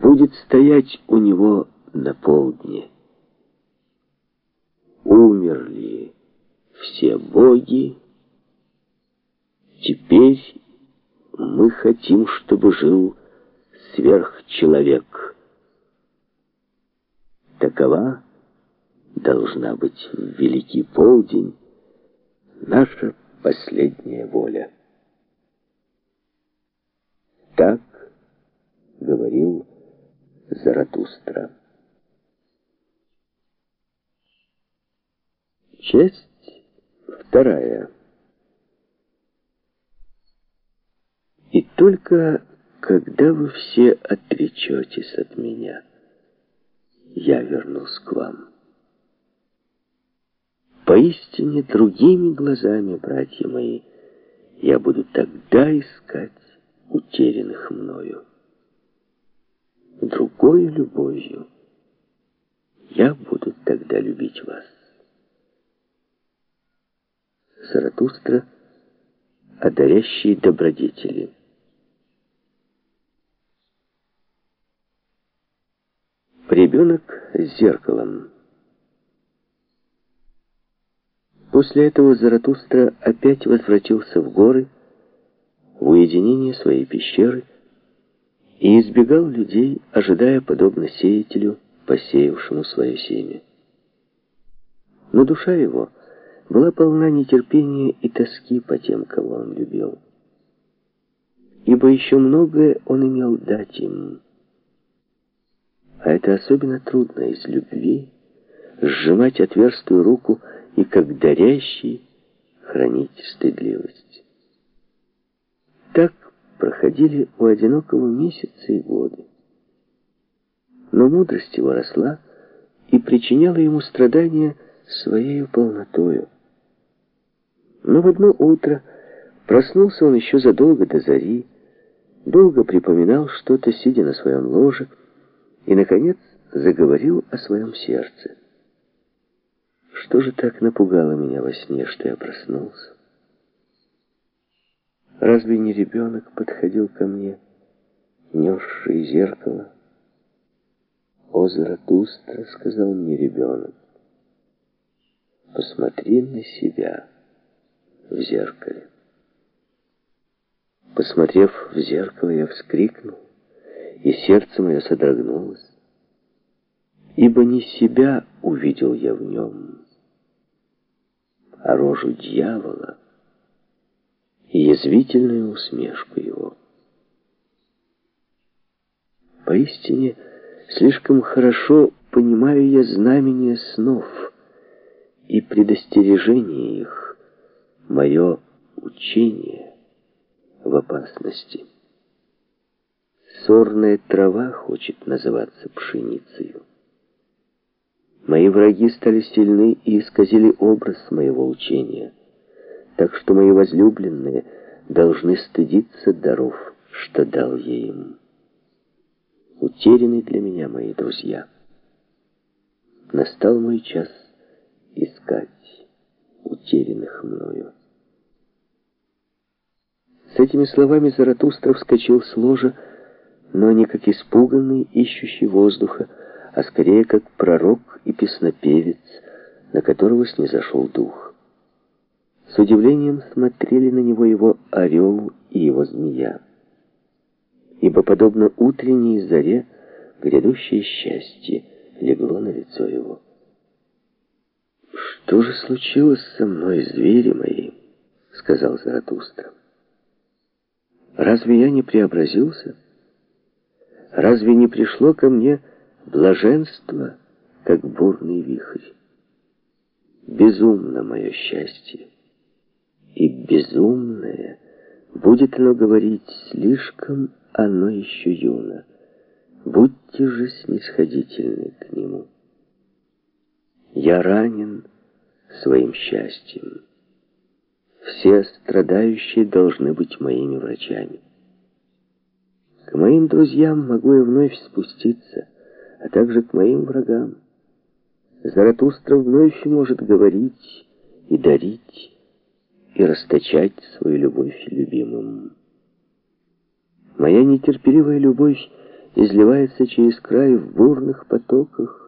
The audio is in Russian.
будет стоять у него на полдне. Умерли все боги, теперь мы хотим, чтобы жил сверхчеловек. Такова должна быть в великий полдень наша последняя воля. Так говорил Заратустра. Часть вторая. И только когда вы все отречетесь от меня, я вернусь к вам. Поистине другими глазами, братья мои, я буду тогда искать утерянных мною. Другой любовью я буду тогда любить вас. Заратустра о дарящей добродетели. Ребенок с зеркалом. После этого Заратустра опять возвратился в горы, в уединение своей пещеры, и избегал людей, ожидая, подобно сеятелю, посеявшему свое семя. Но душа его была полна нетерпения и тоски по тем, кого он любил. Ибо еще многое он имел дать им. А это особенно трудно из любви, сжимать отверстую руку и, как дарящий, хранить стыдливость. Так проходили у одинокого месяцы и годы. Но мудрость его росла и причиняла ему страдания своей полнотою. Но в одно утро проснулся он еще задолго до зари, долго припоминал что-то, сидя на своем ложе, и, наконец, заговорил о своем сердце. Что же так напугало меня во сне, что я проснулся? Разве не ребенок подходил ко мне, несший зеркало? «О, Заратустра!» — сказал мне ребенок. «Посмотри на себя в зеркале». Посмотрев в зеркало, я вскрикнул, и сердце мое содрогнулось, ибо не себя увидел я в нем, а рожу дьявола и язвительную усмешку его. Поистине, слишком хорошо понимаю я знамение снов и предостережение их, мое учение в опасности. Сорная трава хочет называться пшеницей. Мои враги стали сильны и исказили образ моего учения, так что мои возлюбленные должны стыдиться даров, что дал я им. Утеряны для меня мои друзья. Настал мой час искать утерянных мною. С этими словами Заратустра вскочил с ложа, но не как испуганный, ищущий воздуха, а скорее как пророк и песнопевец, на которого снизошел дух. С удивлением смотрели на него его орел и его змея. Ибо, подобно утренней заре, грядущее счастье легло на лицо его. «Что же случилось со мной, звери мои?» — сказал Заратустра. «Разве я не преобразился? Разве не пришло ко мне блаженство, как бурный вихрь. Безумно мое счастье. И безумное будет оно говорить, слишком оно еще юно. Будьте же снисходительны к нему. Я ранен своим счастьем. Все страдающие должны быть моими врачами. К моим друзьям могу я вновь спуститься — а также к моим врагам. Заратустра вновь может говорить и дарить, и расточать свою любовь любимым. Моя нетерпеливая любовь изливается через край в бурных потоках,